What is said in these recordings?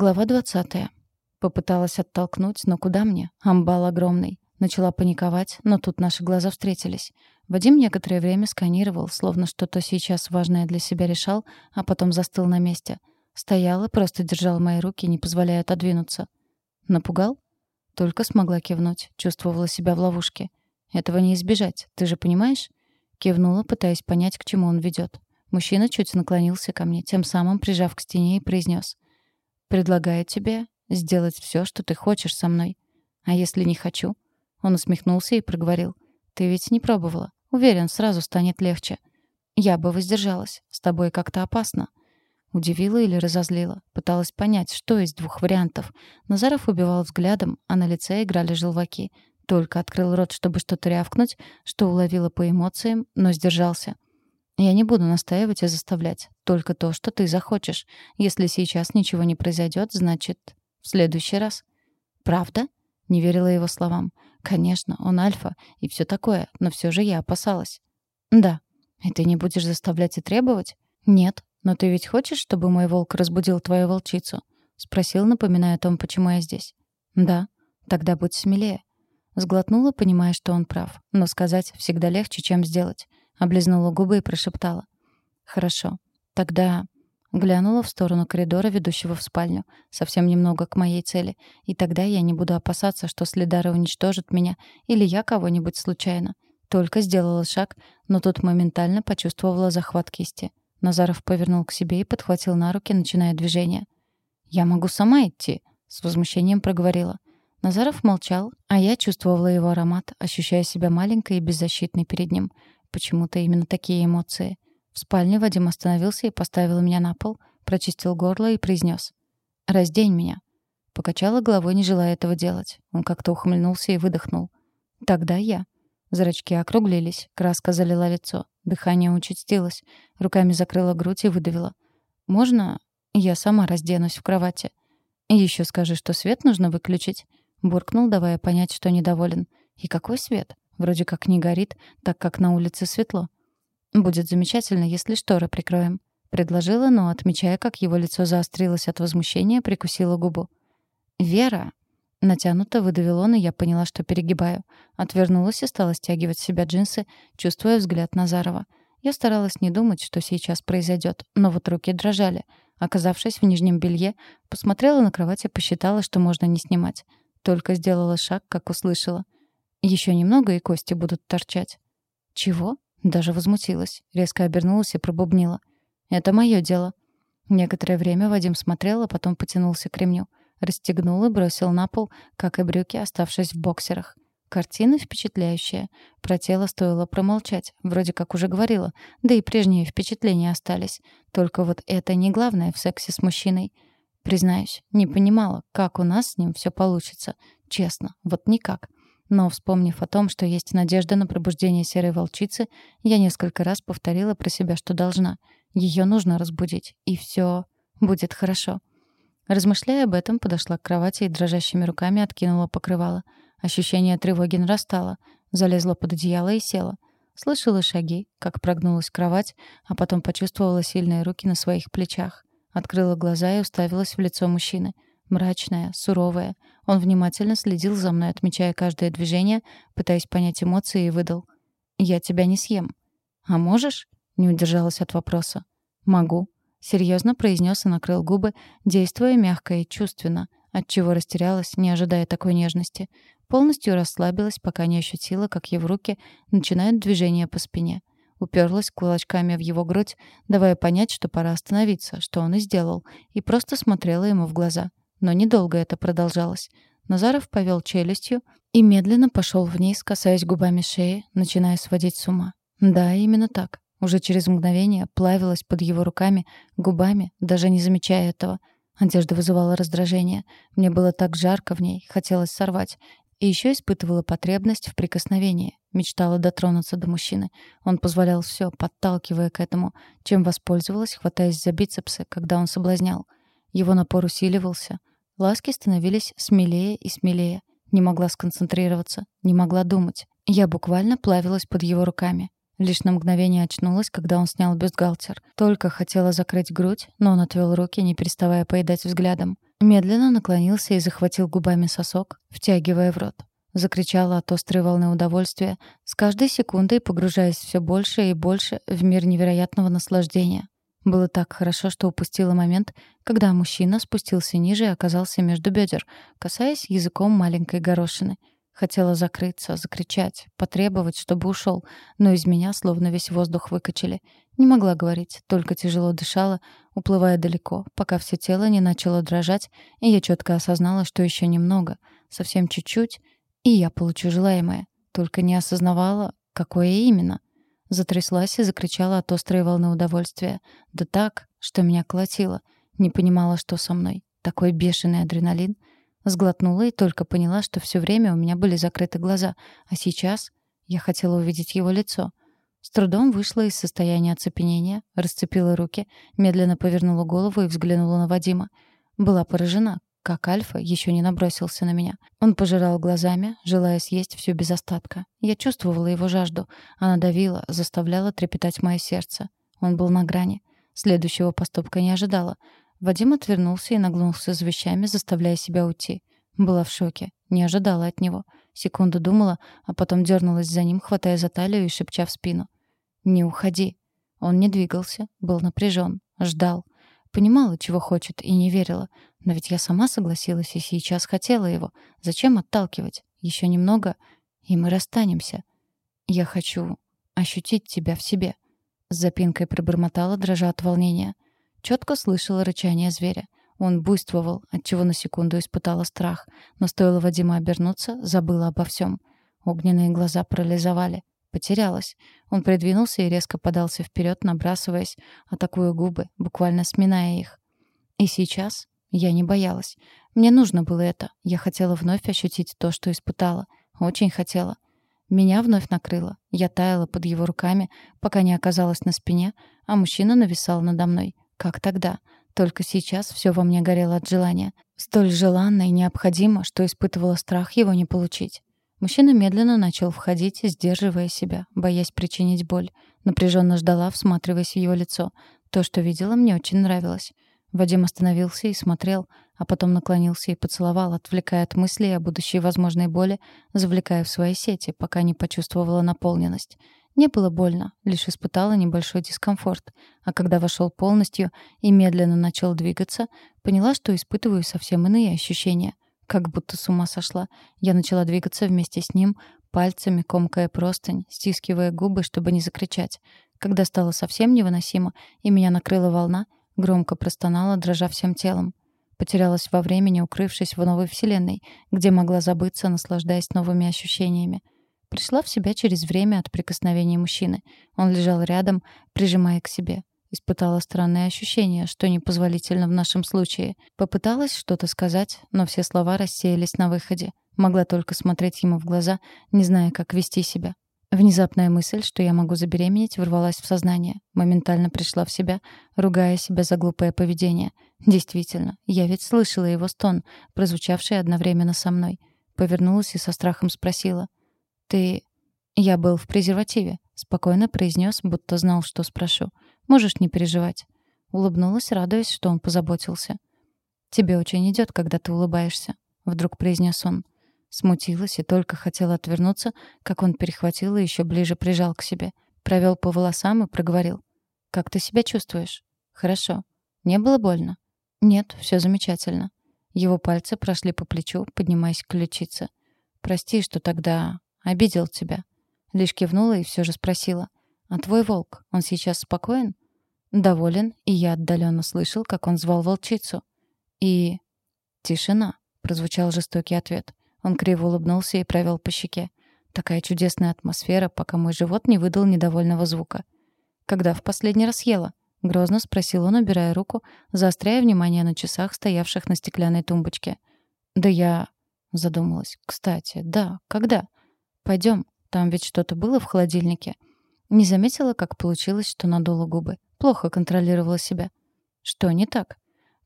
Глава 20. Попыталась оттолкнуть, но куда мне? Амбал огромный. Начала паниковать, но тут наши глаза встретились. Вадим некоторое время сканировал, словно что-то сейчас важное для себя решал, а потом застыл на месте. Стоял и просто держал мои руки, не позволяя отодвинуться. Напугал? Только смогла кивнуть, чувствовала себя в ловушке. Этого не избежать, ты же понимаешь? Кивнула, пытаясь понять, к чему он ведет. Мужчина чуть наклонился ко мне, тем самым прижав к стене и произнес: Предлагаю тебе сделать все, что ты хочешь со мной. А если не хочу? Он усмехнулся и проговорил. Ты ведь не пробовала. Уверен, сразу станет легче. Я бы воздержалась. С тобой как-то опасно. Удивила или разозлила. Пыталась понять, что из двух вариантов. Назаров убивал взглядом, а на лице играли желваки. Только открыл рот, чтобы что-то рявкнуть, что уловила по эмоциям, но сдержался. Я не буду настаивать и заставлять. Только то, что ты захочешь. Если сейчас ничего не произойдет, значит, в следующий раз. Правда? Не верила его словам. Конечно, он альфа и все такое, но все же я опасалась. Да. И ты не будешь заставлять и требовать? Нет. Но ты ведь хочешь, чтобы мой волк разбудил твою волчицу? Спросил, напоминая о том, почему я здесь. Да. Тогда будь смелее. Сглотнула, понимая, что он прав. Но сказать всегда легче, чем сделать. Облизнула губы и прошептала. «Хорошо. Тогда...» Глянула в сторону коридора, ведущего в спальню. Совсем немного к моей цели. И тогда я не буду опасаться, что следары уничтожат меня или я кого-нибудь случайно. Только сделала шаг, но тут моментально почувствовала захват кисти. Назаров повернул к себе и подхватил на руки, начиная движение. «Я могу сама идти», — с возмущением проговорила. Назаров молчал, а я чувствовала его аромат, ощущая себя маленькой и беззащитной перед ним. Почему-то именно такие эмоции. В спальне Вадим остановился и поставил меня на пол, прочистил горло и произнес: «Раздень меня». Покачала головой, не желая этого делать. Он как-то ухмыльнулся и выдохнул. «Тогда я». Зрачки округлились, краска залила лицо, дыхание участилось, руками закрыла грудь и выдавила. «Можно я сама разденусь в кровати?» «Еще скажи, что свет нужно выключить», — буркнул, давая понять, что недоволен. «И какой свет? Вроде как не горит, так как на улице светло. «Будет замечательно, если шторы прикроем», — предложила, но, отмечая, как его лицо заострилось от возмущения, прикусила губу. «Вера!» Натянуто выдавил он, и я поняла, что перегибаю. Отвернулась и стала стягивать с себя джинсы, чувствуя взгляд Назарова. Я старалась не думать, что сейчас произойдет, но вот руки дрожали. Оказавшись в нижнем белье, посмотрела на кровать и посчитала, что можно не снимать. Только сделала шаг, как услышала — еще немного, и кости будут торчать. Чего? Даже возмутилась. Резко обернулась и пробубнила. Это мое дело. Некоторое время Вадим смотрел, а потом потянулся к ремню. Расстегнул и бросил на пол, как и брюки, оставшись в боксерах. Картина впечатляющая. Про тело стоило промолчать. Вроде как уже говорила. Да и прежние впечатления остались. Только вот это не главное в сексе с мужчиной. Признаюсь, не понимала, как у нас с ним все получится. Честно, вот никак. Но, вспомнив о том, что есть надежда на пробуждение серой волчицы, я несколько раз повторила про себя, что должна. Ее нужно разбудить, и все будет хорошо. Размышляя об этом, подошла к кровати и дрожащими руками откинула покрывало. Ощущение тревоги нарастало. Залезла под одеяло и села. Слышала шаги, как прогнулась кровать, а потом почувствовала сильные руки на своих плечах. Открыла глаза и уставилась в лицо мужчины — Мрачная, суровая. Он внимательно следил за мной, отмечая каждое движение, пытаясь понять эмоции, и выдал. «Я тебя не съем». «А можешь?» — не удержалась от вопроса. «Могу», — серьезно произнес и накрыл губы, действуя мягко и чувственно, отчего растерялась, не ожидая такой нежности. Полностью расслабилась, пока не ощутила, как его руки начинают движение по спине. Уперлась кулачками в его грудь, давая понять, что пора остановиться, что он и сделал, и просто смотрела ему в глаза. Но недолго это продолжалось. Назаров повел челюстью и медленно пошел вниз, касаясь губами шеи, начиная сводить с ума. Да, именно так. Уже через мгновение плавилась под его руками, губами, даже не замечая этого. Одежда вызывала раздражение. Мне было так жарко в ней, хотелось сорвать. И еще испытывала потребность в прикосновении. Мечтала дотронуться до мужчины. Он позволял все, подталкивая к этому, чем воспользовалась, хватаясь за бицепсы, когда он соблазнял. Его напор усиливался. Ласки становились смелее и смелее. Не могла сконцентрироваться, не могла думать. Я буквально плавилась под его руками. Лишь на мгновение очнулась, когда он снял бюстгальтер. Только хотела закрыть грудь, но он отвел руки, не переставая поедать взглядом. Медленно наклонился и захватил губами сосок, втягивая в рот. Закричала от острой волны удовольствия, с каждой секундой погружаясь все больше и больше в мир невероятного наслаждения. Было так хорошо, что упустила момент, когда мужчина спустился ниже и оказался между бедер, касаясь языком маленькой горошины. Хотела закрыться, закричать, потребовать, чтобы ушел, но из меня словно весь воздух выкачали. Не могла говорить, только тяжело дышала, уплывая далеко, пока все тело не начало дрожать, и я четко осознала, что еще немного, совсем чуть-чуть, и я получу желаемое. Только не осознавала, какое именно. Затряслась и закричала от острой волны удовольствия. Да так, что меня колотило. Не понимала, что со мной. Такой бешеный адреналин. Сглотнула и только поняла, что все время у меня были закрыты глаза. А сейчас я хотела увидеть его лицо. С трудом вышла из состояния оцепенения, расцепила руки, медленно повернула голову и взглянула на Вадима. Была поражена, как Альфа еще не набросился на меня. Он пожирал глазами, желая съесть все без остатка. Я чувствовала его жажду. Она давила, заставляла трепетать мое сердце. Он был на грани. Следующего поступка не ожидала. Вадим отвернулся и нагнулся за вещами, заставляя себя уйти. Была в шоке. Не ожидала от него. Секунду думала, а потом дернулась за ним, хватая за талию и шепча в спину. «Не уходи». Он не двигался, был напряжен, ждал. Понимала, чего хочет, и не верила. Но ведь я сама согласилась и сейчас хотела его. Зачем отталкивать? Еще немного, и мы расстанемся. Я хочу ощутить тебя в себе. С запинкой пробормотала, дрожа от волнения. Четко слышала рычание зверя. Он буйствовал, отчего на секунду испытала страх. Но стоило Вадима обернуться, забыла обо всем. Огненные глаза парализовали. Потерялась. Он придвинулся и резко подался вперед, набрасываясь, атакуя губы, буквально сминая их. И сейчас я не боялась. Мне нужно было это. Я хотела вновь ощутить то, что испытала. Очень хотела. Меня вновь накрыло. Я таяла под его руками, пока не оказалась на спине, а мужчина нависал надо мной. Как тогда? Только сейчас все во мне горело от желания. Столь желанно и необходимо, что испытывала страх его не получить. Мужчина медленно начал входить, сдерживая себя, боясь причинить боль. Напряженно ждала, всматриваясь в его лицо. То, что видела, мне очень нравилось. Вадим остановился и смотрел, а потом наклонился и поцеловал, отвлекая от мыслей о будущей возможной боли, завлекая в свои сети, пока не почувствовала наполненность. Не было больно, лишь испытала небольшой дискомфорт. А когда вошел полностью и медленно начал двигаться, поняла, что испытываю совсем иные ощущения — как будто с ума сошла. Я начала двигаться вместе с ним, пальцами комкая простынь, стискивая губы, чтобы не закричать. Когда стало совсем невыносимо, и меня накрыла волна, громко простонала, дрожа всем телом. Потерялась во времени, укрывшись в новой вселенной, где могла забыться, наслаждаясь новыми ощущениями. Пришла в себя через время от прикосновений мужчины. Он лежал рядом, прижимая к себе. Испытала странное ощущение, что непозволительно в нашем случае. Попыталась что-то сказать, но все слова рассеялись на выходе. Могла только смотреть ему в глаза, не зная, как вести себя. Внезапная мысль, что я могу забеременеть, ворвалась в сознание. Моментально пришла в себя, ругая себя за глупое поведение. Действительно, я ведь слышала его стон, прозвучавший одновременно со мной. Повернулась и со страхом спросила. «Ты...» «Я был в презервативе», — спокойно произнес, будто знал, что спрошу. Можешь не переживать». Улыбнулась, радуясь, что он позаботился. «Тебе очень идет, когда ты улыбаешься», — вдруг произнес он. Смутилась и только хотела отвернуться, как он перехватил и еще ближе прижал к себе. Провел по волосам и проговорил. «Как ты себя чувствуешь?» «Хорошо. Не было больно?» «Нет, все замечательно». Его пальцы прошли по плечу, поднимаясь к ключице. «Прости, что тогда обидел тебя». Лишь кивнула и все же спросила. «А твой волк, он сейчас спокоен?» «Доволен, и я отдаленно слышал, как он звал волчицу». «И...» «Тишина», — прозвучал жестокий ответ. Он криво улыбнулся и провел по щеке. Такая чудесная атмосфера, пока мой живот не выдал недовольного звука. «Когда в последний раз ела?» — грозно спросил он, убирая руку, заостряя внимание на часах, стоявших на стеклянной тумбочке. «Да я...» — задумалась. «Кстати, да, когда?» «Пойдем, там ведь что-то было в холодильнике». Не заметила, как получилось, что надула губы. Плохо контролировала себя. Что не так?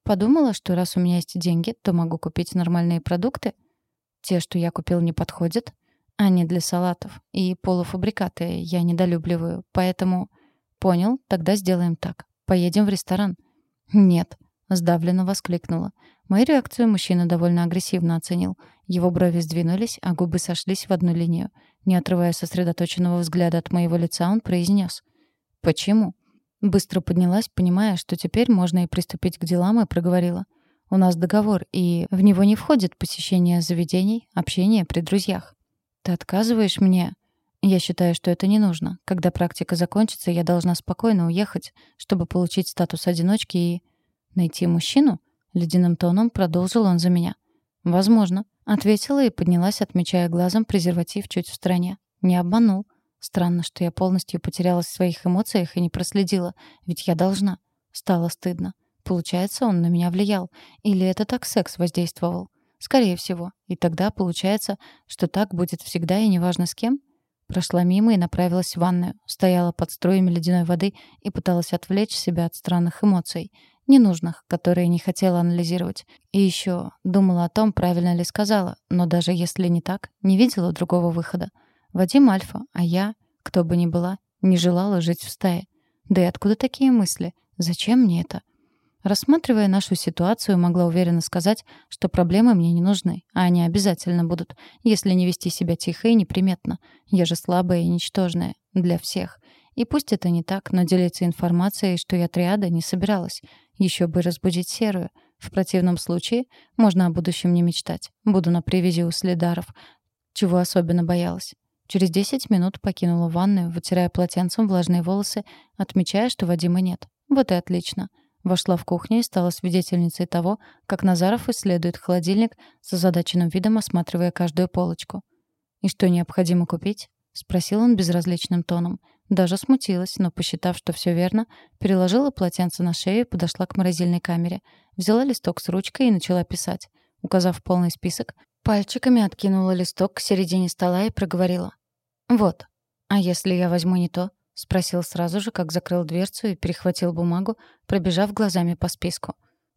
Подумала, что раз у меня есть деньги, то могу купить нормальные продукты. Те, что я купил, не подходят. Они для салатов. И полуфабрикаты я недолюбливаю. Поэтому... Понял, тогда сделаем так. Поедем в ресторан. Нет. Сдавленно воскликнула. Мою реакцию мужчина довольно агрессивно оценил. Его брови сдвинулись, а губы сошлись в одну линию. Не отрывая сосредоточенного взгляда от моего лица, он произнес: «Почему?» Быстро поднялась, понимая, что теперь можно и приступить к делам, и проговорила. «У нас договор, и в него не входит посещение заведений, общение при друзьях. Ты отказываешь мне?» Я считаю, что это не нужно. Когда практика закончится, я должна спокойно уехать, чтобы получить статус одиночки и... Найти мужчину? Ледяным тоном продолжил он за меня. «Возможно», — ответила и поднялась, отмечая глазом презерватив чуть в стороне. Не обманул. Странно, что я полностью потерялась в своих эмоциях и не проследила, ведь я должна. Стало стыдно. Получается, он на меня влиял. Или это так секс воздействовал? Скорее всего. И тогда получается, что так будет всегда и неважно с кем? Прошла мимо и направилась в ванную. Стояла под струями ледяной воды и пыталась отвлечь себя от странных эмоций. Ненужных, которые не хотела анализировать. И еще думала о том, правильно ли сказала. Но даже если не так, не видела другого выхода. Вадим Альфа, а я, кто бы ни была, не желала жить в стае. Да и откуда такие мысли? Зачем мне это? Рассматривая нашу ситуацию, могла уверенно сказать, что проблемы мне не нужны, а они обязательно будут, если не вести себя тихо и неприметно. Я же слабая и ничтожная. Для всех. И пусть это не так, но делиться информацией, что я триада, не собиралась. Еще бы разбудить серую. В противном случае можно о будущем не мечтать. Буду на привязи у следаров. Чего особенно боялась. Через 10 минут покинула ванную, вытирая полотенцем влажные волосы, отмечая, что Вадима нет. Вот и отлично. Вошла в кухню и стала свидетельницей того, как Назаров исследует холодильник с озадаченным видом, осматривая каждую полочку. «И что необходимо купить?» — спросил он безразличным тоном. Даже смутилась, но, посчитав, что все верно, переложила полотенце на шею и подошла к морозильной камере. Взяла листок с ручкой и начала писать. Указав полный список, пальчиками откинула листок к середине стола и проговорила. «Вот. А если я возьму не то?» — спросил сразу же, как закрыл дверцу и перехватил бумагу, пробежав глазами по списку.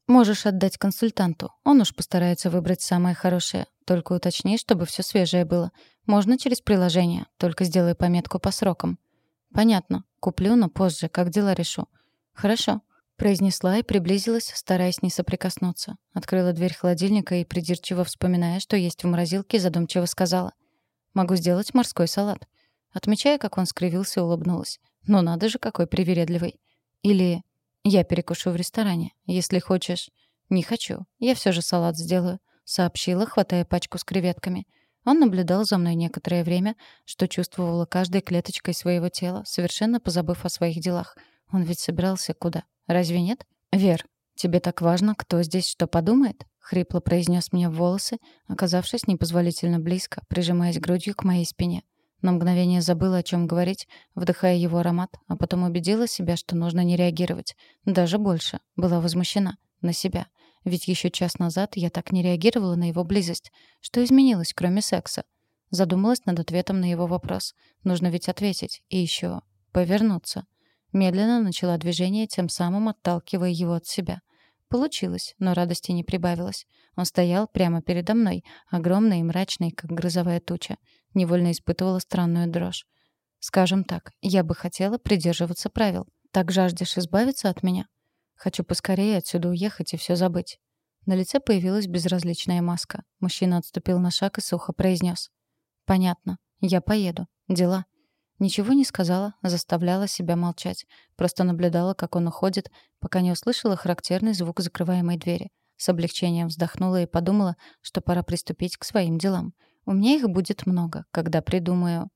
«Можешь отдать консультанту. Он уж постарается выбрать самое хорошее. Только уточни, чтобы все свежее было. Можно через приложение. Только сделай пометку по срокам». «Понятно. Куплю, но позже, как дела решу». «Хорошо», — произнесла и приблизилась, стараясь не соприкоснуться. Открыла дверь холодильника и, придирчиво вспоминая, что есть в морозилке, задумчиво сказала — Могу сделать морской салат». Отмечая, как он скривился, улыбнулась. «Ну надо же, какой привередливый». Или «Я перекушу в ресторане, если хочешь». «Не хочу. Я все же салат сделаю», — сообщила, хватая пачку с креветками. Он наблюдал за мной некоторое время, что чувствовала каждой клеточкой своего тела, совершенно позабыв о своих делах. Он ведь собирался куда? Разве нет? «Вер, тебе так важно, кто здесь что подумает?» — хрипло произнес мне в волосы, оказавшись непозволительно близко, прижимаясь грудью к моей спине. На мгновение забыла, о чем говорить, вдыхая его аромат, а потом убедила себя, что нужно не реагировать. Даже больше. Была возмущена. На себя. Ведь еще час назад я так не реагировала на его близость. Что изменилось, кроме секса? Задумалась над ответом на его вопрос. Нужно ведь ответить. И еще повернуться. Медленно начала движение, тем самым отталкивая его от себя. Получилось, но радости не прибавилось. Он стоял прямо передо мной, огромный и мрачный, как грозовая туча. Невольно испытывала странную дрожь. Скажем так, я бы хотела придерживаться правил. Так жаждешь избавиться от меня? Хочу поскорее отсюда уехать и все забыть. На лице появилась безразличная маска. Мужчина отступил на шаг и сухо произнес. «Понятно. Я поеду. Дела. Ничего не сказала, заставляла себя молчать. Просто наблюдала, как он уходит, пока не услышала характерный звук закрываемой двери. С облегчением вздохнула и подумала, что пора приступить к своим делам. У меня их будет много, когда придумаю.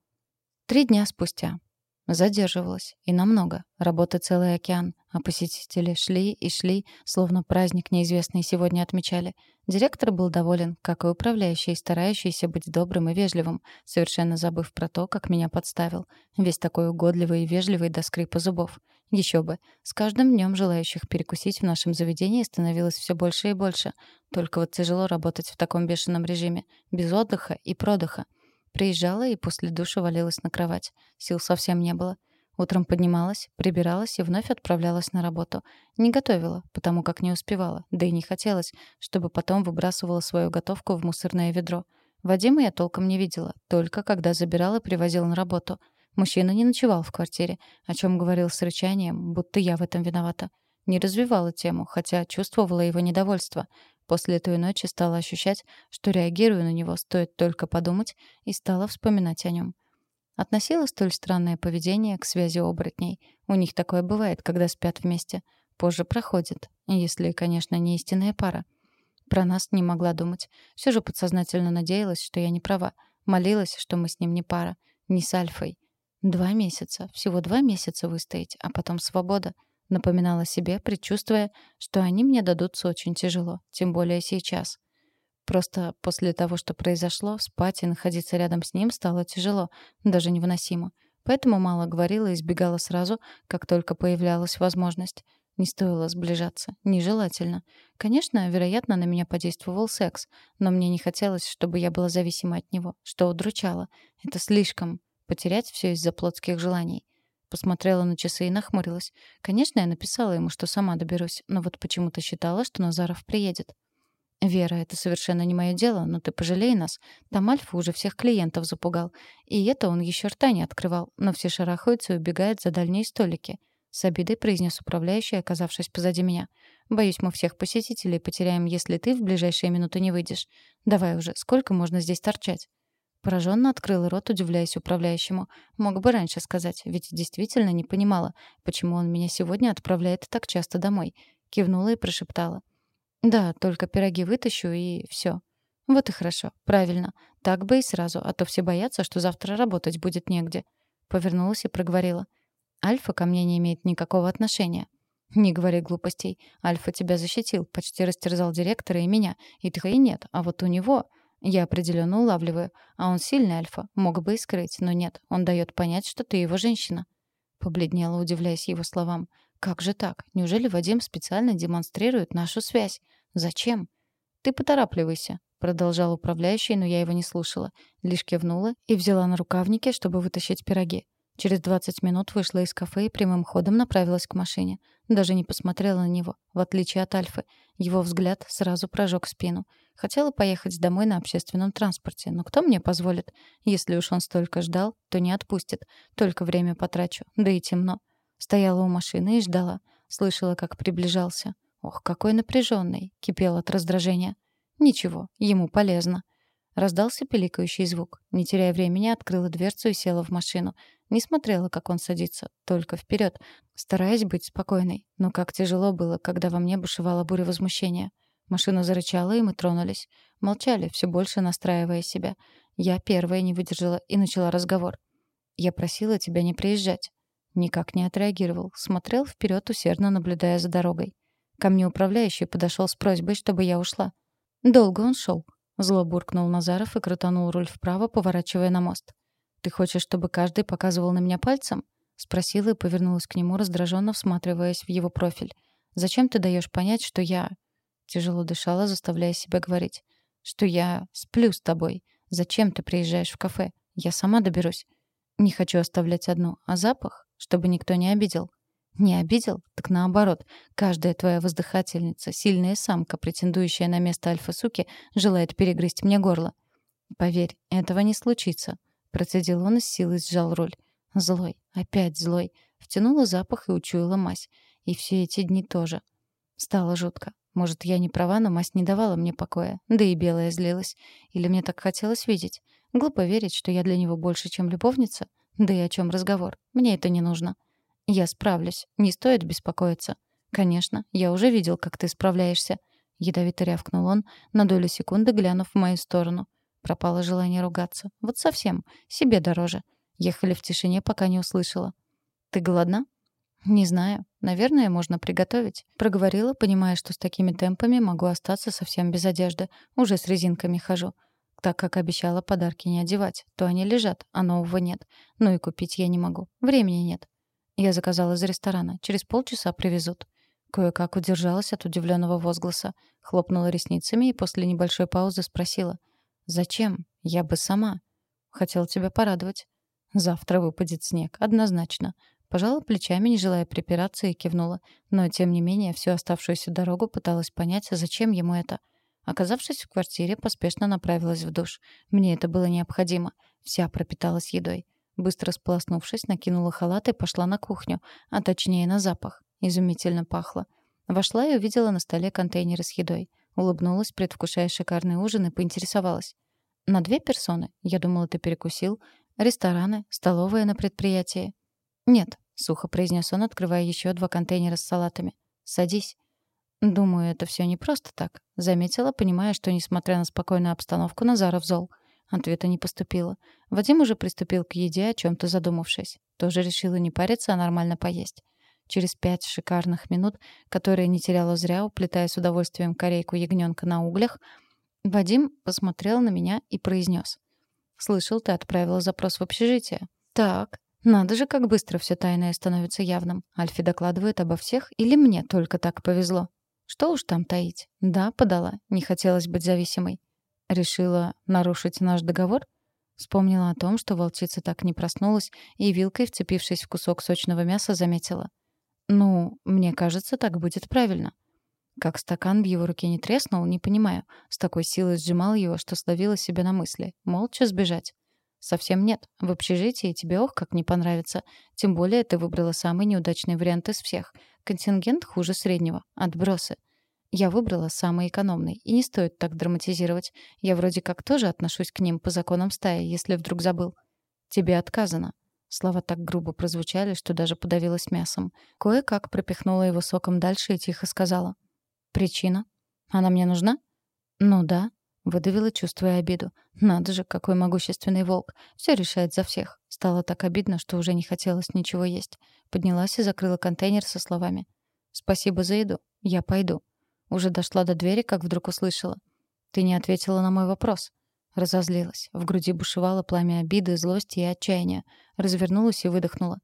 Три дня спустя. Задерживалась. И намного. Работы целый океан. А посетители шли и шли, словно праздник неизвестный сегодня отмечали. Директор был доволен, как и управляющий, старающийся быть добрым и вежливым, совершенно забыв про то, как меня подставил. Весь такой угодливый и вежливый до скрипа зубов. Еще бы. С каждым днем желающих перекусить в нашем заведении становилось все больше и больше. Только вот тяжело работать в таком бешеном режиме. Без отдыха и продыха. Приезжала и после душа валилась на кровать. Сил совсем не было. Утром поднималась, прибиралась и вновь отправлялась на работу. Не готовила, потому как не успевала, да и не хотелось, чтобы потом выбрасывала свою готовку в мусорное ведро. Вадима я толком не видела, только когда забирала и привозила на работу. Мужчина не ночевал в квартире, о чем говорил с рычанием, будто я в этом виновата. Не развивала тему, хотя чувствовала его недовольство. После той ночи стала ощущать, что реагирую на него, стоит только подумать, и стала вспоминать о нем. Относила столь странное поведение к связи оборотней. У них такое бывает, когда спят вместе. Позже проходит, если, конечно, не истинная пара. Про нас не могла думать. Все же подсознательно надеялась, что я не права. Молилась, что мы с ним не пара. Не с Альфой. Два месяца. Всего два месяца выстоять, а потом свобода. Напоминала себе, предчувствуя, что они мне дадутся очень тяжело, тем более сейчас. Просто после того, что произошло, спать и находиться рядом с ним стало тяжело, даже невыносимо. Поэтому мало говорила и избегала сразу, как только появлялась возможность. Не стоило сближаться. Нежелательно. Конечно, вероятно, на меня подействовал секс, но мне не хотелось, чтобы я была зависима от него, что удручало. Это слишком. Потерять все из-за плотских желаний. Посмотрела на часы и нахмурилась. Конечно, я написала ему, что сама доберусь, но вот почему-то считала, что Назаров приедет. «Вера, это совершенно не мое дело, но ты пожалей нас. Там Альфа уже всех клиентов запугал. И это он еще рта не открывал, но все шарахаются и убегают за дальние столики». С обидой произнес управляющий, оказавшись позади меня. «Боюсь, мы всех посетителей потеряем, если ты в ближайшие минуты не выйдешь. Давай уже, сколько можно здесь торчать?» Пораженно открыла рот, удивляясь управляющему. Мог бы раньше сказать, ведь действительно не понимала, почему он меня сегодня отправляет так часто домой. Кивнула и прошептала. «Да, только пироги вытащу, и все. «Вот и хорошо. Правильно. Так бы и сразу, а то все боятся, что завтра работать будет негде». Повернулась и проговорила. «Альфа ко мне не имеет никакого отношения». «Не говори глупостей. Альфа тебя защитил, почти растерзал директора и меня. И ты и нет, а вот у него...» Я определенно улавливаю. А он сильный альфа, мог бы и скрыть, но нет. Он дает понять, что ты его женщина. Побледнела, удивляясь его словам. Как же так? Неужели Вадим специально демонстрирует нашу связь? Зачем? Ты поторапливайся, продолжал управляющий, но я его не слушала. Лишь кивнула и взяла на рукавники, чтобы вытащить пироги. Через 20 минут вышла из кафе и прямым ходом направилась к машине. Даже не посмотрела на него, в отличие от Альфы. Его взгляд сразу прожег спину. Хотела поехать домой на общественном транспорте, но кто мне позволит? Если уж он столько ждал, то не отпустит. Только время потрачу, да и темно. Стояла у машины и ждала. Слышала, как приближался. Ох, какой напряженный, кипел от раздражения. Ничего, ему полезно. Раздался пиликающий звук. Не теряя времени, открыла дверцу и села в машину. Не смотрела, как он садится, только вперед, стараясь быть спокойной. Но как тяжело было, когда во мне бушевала буря возмущения. Машина зарычала, и мы тронулись. Молчали, все больше настраивая себя. Я первая не выдержала и начала разговор. «Я просила тебя не приезжать». Никак не отреагировал. Смотрел вперед, усердно наблюдая за дорогой. Ко мне управляющий подошел с просьбой, чтобы я ушла. Долго он шел. Зло буркнул Назаров и крутанул руль вправо, поворачивая на мост. «Ты хочешь, чтобы каждый показывал на меня пальцем?» Спросила и повернулась к нему, раздраженно всматриваясь в его профиль. «Зачем ты даешь понять, что я...» Тяжело дышала, заставляя себя говорить. «Что я сплю с тобой. Зачем ты приезжаешь в кафе? Я сама доберусь. Не хочу оставлять одну. А запах? Чтобы никто не обидел. Не обидел? Так наоборот. Каждая твоя воздыхательница, сильная самка, претендующая на место альфа-суки, желает перегрызть мне горло. Поверь, этого не случится. Процедил он и с силой сжал руль. Злой. Опять злой. Втянула запах и учуяла мазь. И все эти дни тоже. Стало жутко. Может, я не права, но мазь не давала мне покоя. Да и белая злилась. Или мне так хотелось видеть. Глупо верить, что я для него больше, чем любовница. Да и о чем разговор? Мне это не нужно. «Я справлюсь. Не стоит беспокоиться». «Конечно. Я уже видел, как ты справляешься». Ядовито рявкнул он, на долю секунды глянув в мою сторону. Пропало желание ругаться. Вот совсем. Себе дороже. Ехали в тишине, пока не услышала. «Ты голодна?» «Не знаю. Наверное, можно приготовить». Проговорила, понимая, что с такими темпами могу остаться совсем без одежды. Уже с резинками хожу. Так как обещала подарки не одевать, то они лежат, а нового нет. Ну и купить я не могу. Времени нет. Я заказала из ресторана. Через полчаса привезут. Кое-как удержалась от удивленного возгласа, хлопнула ресницами и после небольшой паузы спросила: "Зачем? Я бы сама. Хотела тебя порадовать. Завтра выпадет снег, однозначно". Пожала плечами, не желая припираться, и кивнула. Но, тем не менее, всю оставшуюся дорогу пыталась понять, зачем ему это. Оказавшись в квартире, поспешно направилась в душ. Мне это было необходимо. Вся пропиталась едой. Быстро сполоснувшись, накинула халат и пошла на кухню, а точнее на запах. Изумительно пахло. Вошла и увидела на столе контейнеры с едой. Улыбнулась, предвкушая шикарный ужин, и поинтересовалась. «На две персоны? Я думала, ты перекусил. Рестораны, столовая на предприятии». «Нет», — сухо произнес он, открывая еще два контейнера с салатами. «Садись». «Думаю, это все не просто так», — заметила, понимая, что, несмотря на спокойную обстановку, Назаров зол. Ответа не поступило. Вадим уже приступил к еде, о чем то задумавшись. Тоже решила не париться, а нормально поесть. Через пять шикарных минут, которые не теряла зря, уплетая с удовольствием корейку ягненка на углях, Вадим посмотрел на меня и произнес. «Слышал, ты отправила запрос в общежитие». «Так, надо же, как быстро все тайное становится явным. Альфи докладывает обо всех, или мне только так повезло?» «Что уж там таить?» «Да, подала. Не хотелось быть зависимой». «Решила нарушить наш договор?» Вспомнила о том, что волчица так не проснулась, и вилкой, вцепившись в кусок сочного мяса, заметила. «Ну, мне кажется, так будет правильно». Как стакан в его руке не треснул, не понимаю. С такой силой сжимал его, что словила себя на мысли. Молча сбежать. «Совсем нет. В общежитии тебе ох как не понравится. Тем более ты выбрала самый неудачный вариант из всех. Контингент хуже среднего. Отбросы. Я выбрала самый экономный, и не стоит так драматизировать. Я вроде как тоже отношусь к ним по законам стаи, если вдруг забыл. Тебе отказано. Слова так грубо прозвучали, что даже подавилась мясом. Кое-как пропихнула его соком дальше и тихо сказала. «Причина? Она мне нужна?» «Ну да», — выдавила, чувствуя обиду. «Надо же, какой могущественный волк. Все решает за всех». Стало так обидно, что уже не хотелось ничего есть. Поднялась и закрыла контейнер со словами. «Спасибо за еду. Я пойду». Уже дошла до двери, как вдруг услышала. «Ты не ответила на мой вопрос». Разозлилась. В груди бушевало пламя обиды, злости и отчаяния. Развернулась и выдохнула.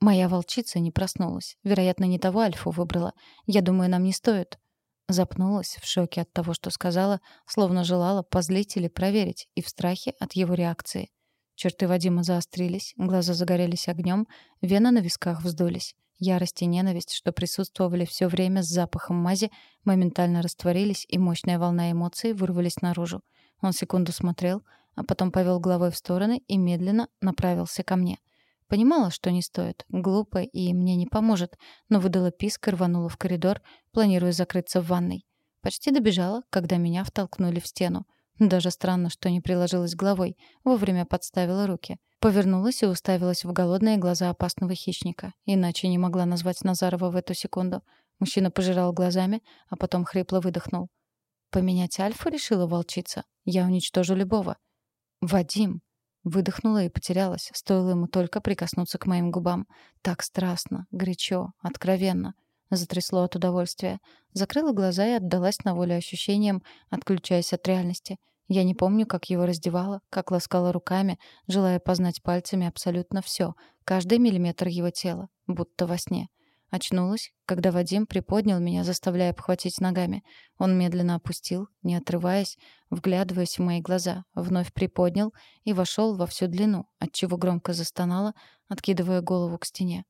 Моя волчица не проснулась. Вероятно, не того Альфу выбрала. Я думаю, нам не стоит. Запнулась в шоке от того, что сказала, словно желала позлить или проверить, и в страхе от его реакции. Черты Вадима заострились, глаза загорелись огнем, вены на висках вздулись. Ярость и ненависть, что присутствовали все время с запахом мази, моментально растворились, и мощная волна эмоций вырвались наружу. Он секунду смотрел, а потом повел головой в стороны и медленно направился ко мне. Понимала, что не стоит, глупо и мне не поможет, но выдала писк и рванула в коридор, планируя закрыться в ванной. Почти добежала, когда меня втолкнули в стену. Даже странно, что не приложилась головой, вовремя подставила руки. Повернулась и уставилась в голодные глаза опасного хищника. Иначе не могла назвать Назарова в эту секунду. Мужчина пожирал глазами, а потом хрипло выдохнул. Поменять Альфу решила волчица. Я уничтожу любого. Вадим. Выдохнула и потерялась, стоило ему только прикоснуться к моим губам. Так страстно, горячо, откровенно. Затрясло от удовольствия. Закрыла глаза и отдалась на волю ощущениям, отключаясь от реальности. Я не помню, как его раздевала, как ласкала руками, желая познать пальцами абсолютно все, каждый миллиметр его тела, будто во сне. Очнулась, когда Вадим приподнял меня, заставляя обхватить ногами. Он медленно опустил, не отрываясь, вглядываясь в мои глаза, вновь приподнял и вошел во всю длину, отчего громко застонала, откидывая голову к стене.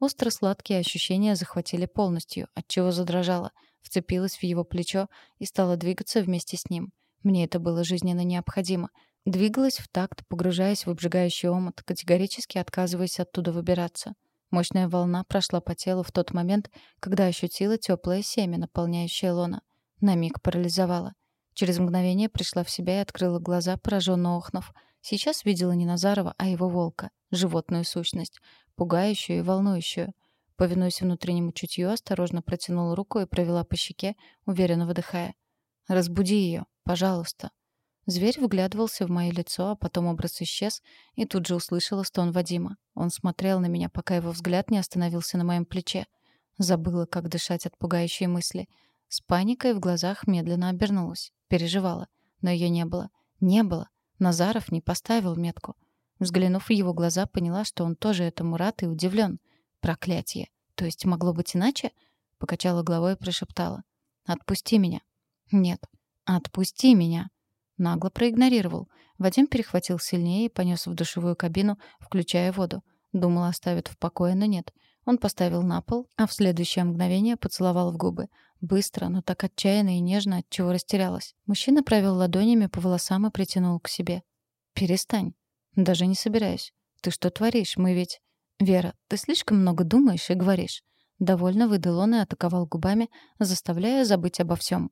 Остро-сладкие ощущения захватили полностью, отчего задрожала, вцепилась в его плечо и стала двигаться вместе с ним. Мне это было жизненно необходимо. Двигалась в такт, погружаясь в обжигающий омут, категорически отказываясь оттуда выбираться. Мощная волна прошла по телу в тот момент, когда ощутила теплое семя, наполняющее лона. На миг парализовала. Через мгновение пришла в себя и открыла глаза, пораженно охнув. Сейчас видела не Назарова, а его волка, животную сущность, пугающую и волнующую. Повинуясь внутреннему чутью, осторожно протянула руку и провела по щеке, уверенно выдыхая. «Разбуди ее, пожалуйста». Зверь вглядывался в мое лицо, а потом образ исчез, и тут же услышала стон Вадима. Он смотрел на меня, пока его взгляд не остановился на моем плече. Забыла, как дышать от пугающей мысли. С паникой в глазах медленно обернулась. Переживала. Но ее не было. Не было. Назаров не поставил метку. Взглянув в его глаза, поняла, что он тоже этому рад и удивлен. Проклятие. То есть могло быть иначе? Покачала головой и прошептала. «Отпусти меня». «Нет». «Отпусти меня». Нагло проигнорировал. Вадим перехватил сильнее и понес в душевую кабину, включая воду. Думал, оставит в покое, но нет. Он поставил на пол, а в следующее мгновение поцеловал в губы. Быстро, но так отчаянно и нежно, от чего растерялась. Мужчина провел ладонями по волосам и притянул к себе. «Перестань. Даже не собираюсь. Ты что творишь? Мы ведь...» «Вера, ты слишком много думаешь и говоришь». Довольно выдал он и атаковал губами, заставляя забыть обо всем.